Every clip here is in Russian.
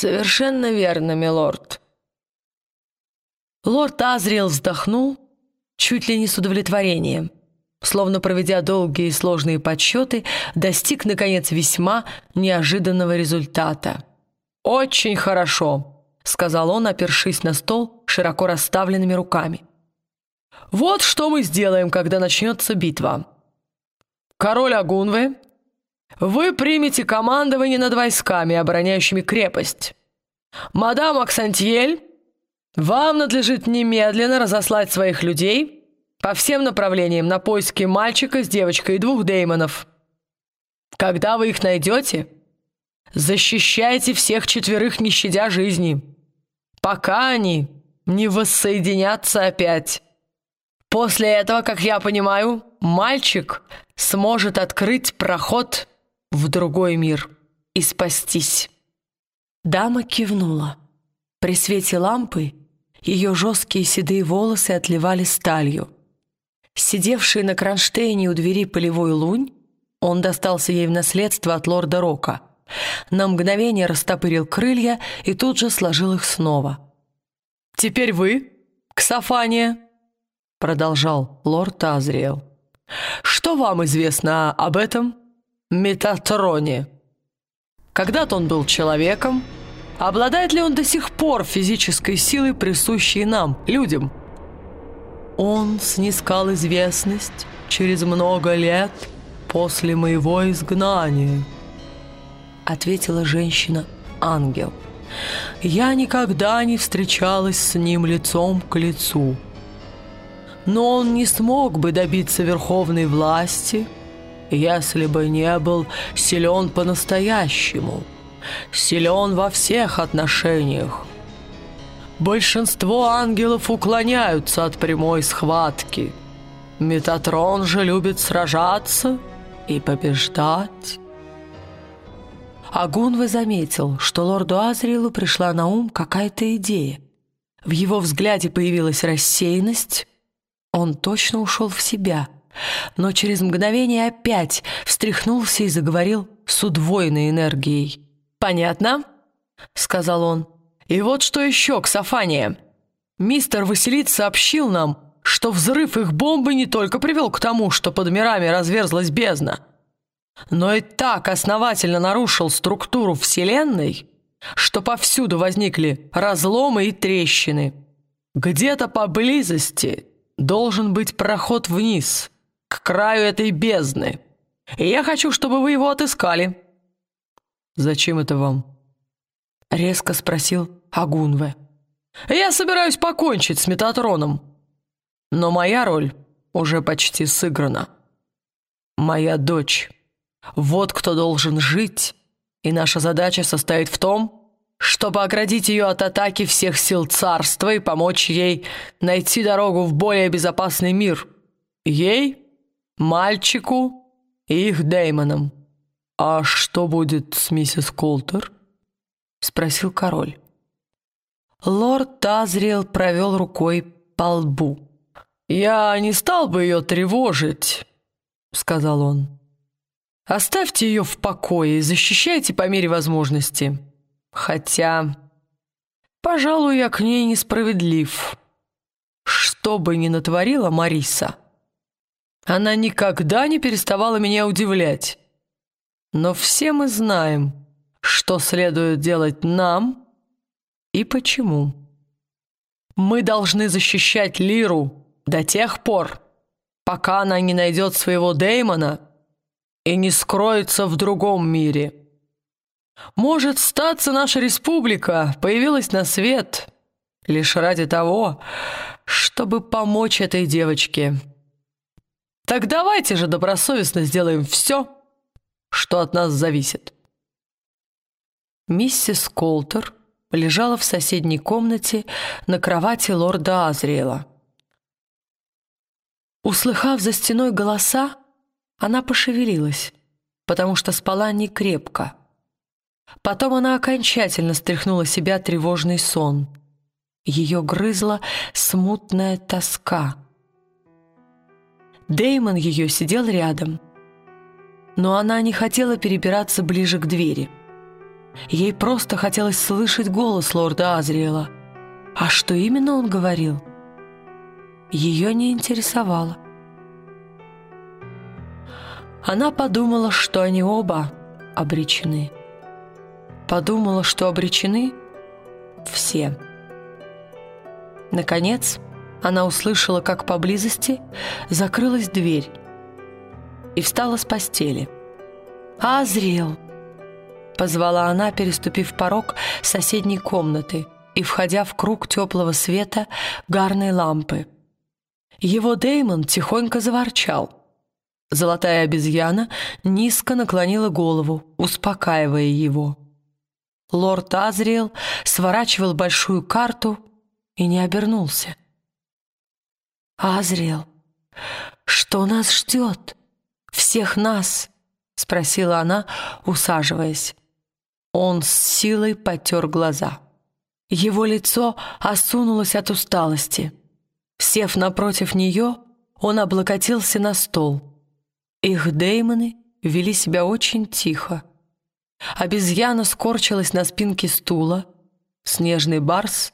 «Совершенно верно, милорд». Лорд Азриэл вздохнул, чуть ли не с удовлетворением. Словно проведя долгие и сложные подсчеты, достиг, наконец, весьма неожиданного результата. «Очень хорошо», — сказал он, опершись на стол широко расставленными руками. «Вот что мы сделаем, когда начнется битва. Король Агунвы, вы примете командование над войсками, обороняющими крепость. Мадам Аксантьель, вам надлежит немедленно разослать своих людей по всем направлениям на поиски мальчика с девочкой и двух деймонов. Когда вы их найдете, защищайте всех четверых, не щадя жизни, пока они не воссоединятся опять. После этого, как я понимаю, мальчик сможет открыть проход в другой мир и спастись». Дама кивнула. При свете лампы ее жесткие седые волосы отливали сталью. Сидевший на кронштейне у двери полевой лунь, он достался ей в наследство от лорда Рока. На мгновение растопырил крылья и тут же сложил их снова. «Теперь вы, Ксофания», — продолжал лорд Азриэл. «Что вам известно об этом Метатроне?» Когда-то он был человеком. Обладает ли он до сих пор физической силой, присущей нам, людям? Он снискал известность через много лет после моего изгнания, ответила женщина-ангел. Я никогда не встречалась с ним лицом к лицу. Но он не смог бы добиться верховной власти – если бы не был силен по-настоящему, силен во всех отношениях. Большинство ангелов уклоняются от прямой схватки. Метатрон же любит сражаться и побеждать. Агунвы заметил, что лорду Азриэлу пришла на ум какая-то идея. В его взгляде появилась рассеянность. Он точно ушел в себя — но через мгновение опять встряхнулся и заговорил с удвоенной энергией. «Понятно», — сказал он. «И вот что еще, Ксофания. Мистер Василит сообщил нам, что взрыв их бомбы не только привел к тому, что под мирами разверзлась бездна, но и так основательно нарушил структуру Вселенной, что повсюду возникли разломы и трещины. Где-то поблизости должен быть проход вниз, к краю этой бездны. И я хочу, чтобы вы его отыскали». «Зачем это вам?» — резко спросил Агунве. «Я собираюсь покончить с Метатроном. Но моя роль уже почти сыграна. Моя дочь. Вот кто должен жить, и наша задача состоит в том, чтобы оградить ее от атаки всех сил царства и помочь ей найти дорогу в более безопасный мир. Ей мальчику и их Дэймоном. «А что будет с миссис Колтер?» — спросил король. Лорд Тазриэл провел рукой по лбу. «Я не стал бы ее тревожить», — сказал он. «Оставьте ее в покое и защищайте по мере возможности. Хотя, пожалуй, я к ней несправедлив. Что бы ни натворила Мариса, она никогда не переставала меня удивлять. Но все мы знаем, что следует делать нам и почему. Мы должны защищать Лиру до тех пор, пока она не найдет своего Дэймона и не скроется в другом мире. Может, статься наша республика появилась на свет лишь ради того, чтобы помочь этой девочке». Так давайте же добросовестно сделаем все, что от нас зависит. Миссис Колтер лежала в соседней комнате на кровати лорда Азриэла. Услыхав за стеной голоса, она пошевелилась, потому что спала не крепко. Потом она окончательно стряхнула себя тревожный сон. Ее грызла смутная тоска — Деймон ее сидел рядом, но она не хотела перебираться ближе к двери. Ей просто хотелось слышать голос лорда Азриэла. А что именно он говорил? Ее не интересовало. Она подумала, что они оба обречены. Подумала, что обречены все. Наконец, она услышала, как поблизости закрылась дверь и встала с постели. «Азриэл!» — позвала она, переступив порог соседней комнаты и входя в круг теплого света гарной лампы. Его Деймон тихонько заворчал. Золотая обезьяна низко наклонила голову, успокаивая его. Лорд Азриэл сворачивал большую карту и не обернулся. «Азриэл, что нас ждет? Всех нас?» — спросила она, усаживаясь. Он с силой потер глаза. Его лицо осунулось от усталости. Сев напротив нее, он облокотился на стол. Их деймоны вели себя очень тихо. Обезьяна скорчилась на спинке стула. Снежный барс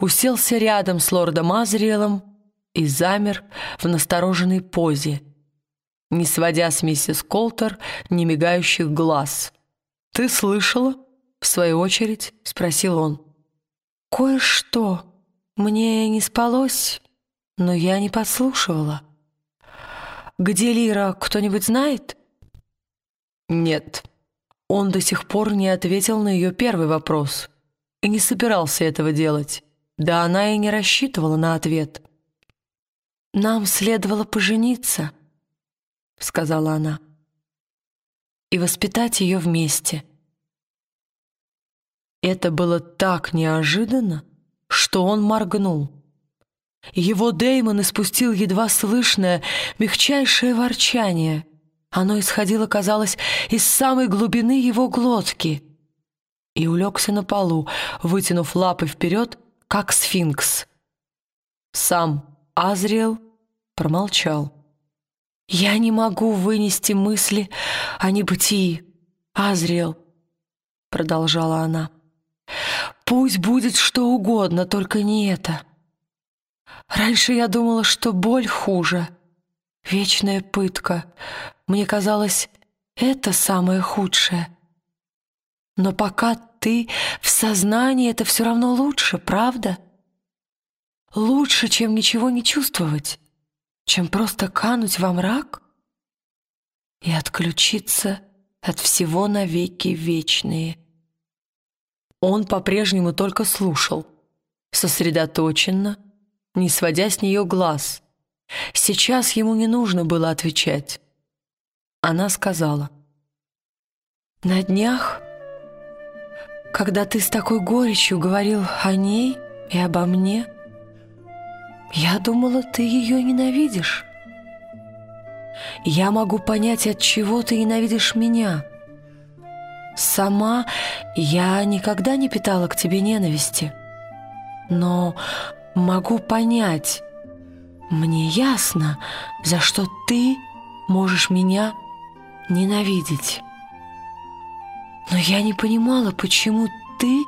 уселся рядом с лордом Азриэлом и замер в настороженной позе, не сводя с миссис Колтер немигающих глаз. «Ты слышала?» — в свою очередь спросил он. «Кое-что. Мне не спалось, но я не подслушивала. Где Лира, кто-нибудь знает?» «Нет». Он до сих пор не ответил на ее первый вопрос и не собирался этого делать. Да она и не рассчитывала на ответ. «Нам следовало пожениться», — сказала она, «и воспитать ее вместе». Это было так неожиданно, что он моргнул. Его Деймон испустил едва слышное, мягчайшее ворчание. Оно исходило, казалось, из самой глубины его глотки. И улегся на полу, вытянув лапы вперед, как сфинкс. Сам Азриэл промолчал. «Я не могу вынести мысли о небытии, Азриэл», — продолжала она. «Пусть будет что угодно, только не это. Раньше я думала, что боль хуже, вечная пытка. Мне казалось, это самое худшее. Но пока ты в сознании, это все равно лучше, правда? Лучше, чем ничего не чувствовать» чем просто кануть во мрак и отключиться от всего навеки вечные. Он по-прежнему только слушал, сосредоточенно, не сводя с нее глаз. Сейчас ему не нужно было отвечать. Она сказала, «На днях, когда ты с такой горечью говорил о ней и обо мне, — я думала, ты ее ненавидишь. Я могу понять, от чего ты ненавидишь меня. Сама я никогда не питала к тебе ненависти. Но могу понять, мне ясно, за что ты можешь меня ненавидеть. Но я не понимала, почему ты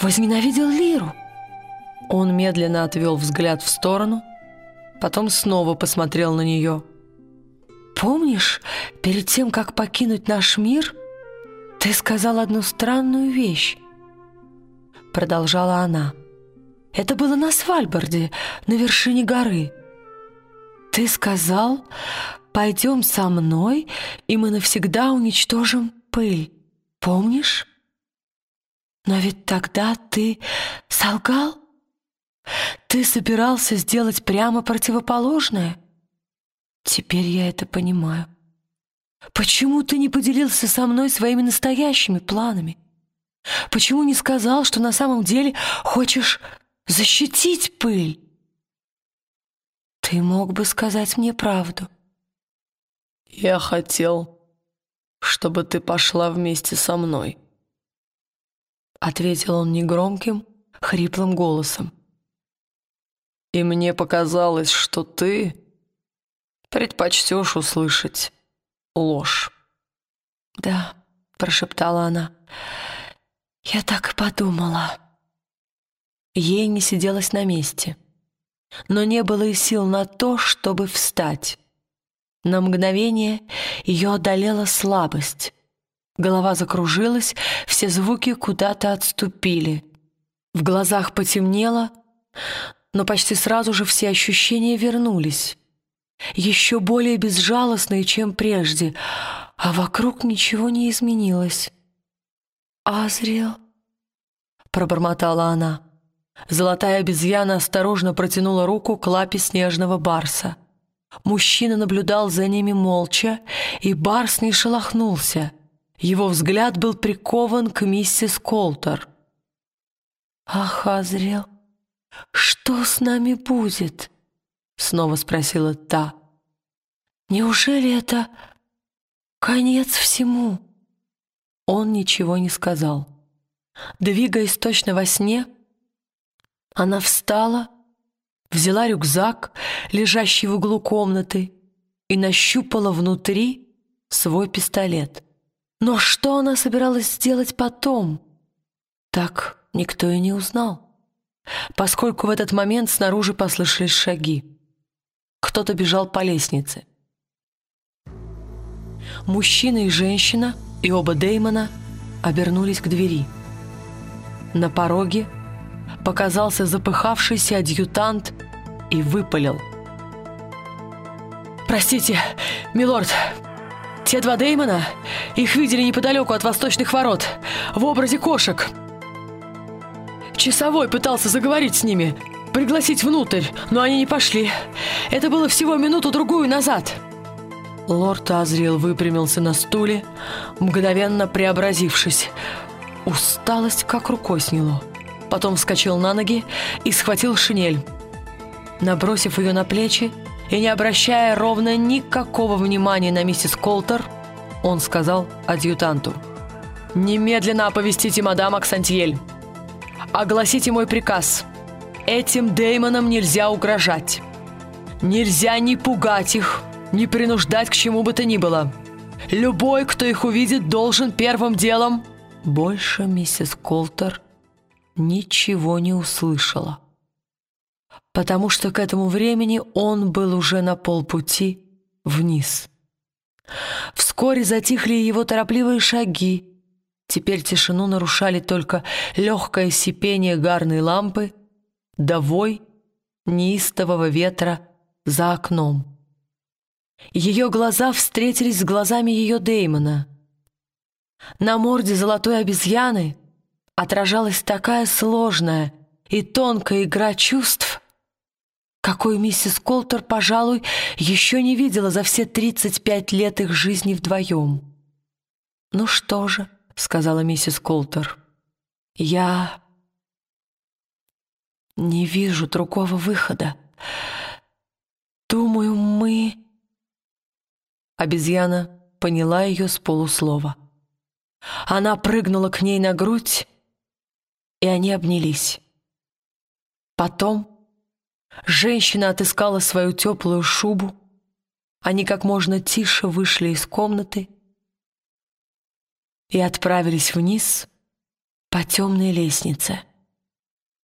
возненавидел Лиру. Он медленно отвел взгляд в сторону, потом снова посмотрел на нее. «Помнишь, перед тем, как покинуть наш мир, ты сказал одну странную вещь?» Продолжала она. «Это было на Свальбарде, на вершине горы. Ты сказал, пойдем со мной, и мы навсегда уничтожим пыль. Помнишь? Но ведь тогда ты солгал?» Ты собирался сделать прямо противоположное? Теперь я это понимаю. Почему ты не поделился со мной своими настоящими планами? Почему не сказал, что на самом деле хочешь защитить пыль? Ты мог бы сказать мне правду. Я хотел, чтобы ты пошла вместе со мной. Ответил он негромким, хриплым голосом. И мне показалось, что ты предпочтешь услышать ложь. «Да», — прошептала она, Я так и подумала. Ей не сиделась на месте, но не было и сил на то, чтобы встать. На мгновение ее одолела слабость. Голова закружилась, все звуки куда-то отступили. В глазах потемнело, но почти сразу же все ощущения вернулись. Еще более безжалостные, чем прежде, а вокруг ничего не изменилось. «Азриэл», — пробормотала она. Золотая обезьяна осторожно протянула руку к лапе снежного барса. Мужчина наблюдал за ними молча, и барс не шелохнулся. Его взгляд был прикован к миссис Колтер. «Ах, Азриэл, что с нами будет?» — снова спросила та. «Неужели это конец всему?» Он ничего не сказал. Двигаясь точно во сне, она встала, взяла рюкзак, лежащий в углу комнаты, и нащупала внутри свой пистолет. Но что она собиралась сделать потом? Так никто и не узнал, поскольку в этот момент снаружи послышались шаги. Кто-то бежал по лестнице. Мужчина и женщина — и оба Деймона обернулись к двери. На пороге показался запыхавшийся адъютант и выпалил. «Простите, милорд, те два Деймона, их видели неподалеку от восточных ворот, в образе кошек. Часовой пытался заговорить с ними, пригласить внутрь, но они не пошли. Это было всего минуту-другую назад». Лорд Азриэл выпрямился на стуле, мгновенно преобразившись. Усталость как рукой сняло. Потом вскочил на ноги и схватил шинель. Набросив ее на плечи и не обращая ровно никакого внимания на миссис Колтер, он сказал адъютанту. «Немедленно оповестите мадам Аксантьель. Огласите мой приказ. Этим Деймонам нельзя угрожать. Нельзя не пугать их, не принуждать к чему бы то ни было. Любой, кто их увидит, должен первым делом...» Больше миссис Колтер ничего не услышала, потому что к этому времени он был уже на полпути вниз. Вскоре затихли его торопливые шаги. Теперь тишину нарушали только легкое сипение гарной лампы, довой неистового ветра за окном. Ее глаза встретились с глазами ее Деймона. На морде золотой обезьяны отражалась такая сложная и тонкая игра чувств, какой миссис Колтер, пожалуй, еще не видела за все 35 лет их жизни вдвоем. «Ну что же», — сказала миссис Колтер, — «я не вижу другого выхода. Думаю, мы...» Обезьяна поняла ее с полуслова. Она прыгнула к ней на грудь, и они обнялись. Потом женщина отыскала свою теплую шубу, они как можно тише вышли из комнаты и отправились вниз по темной лестнице.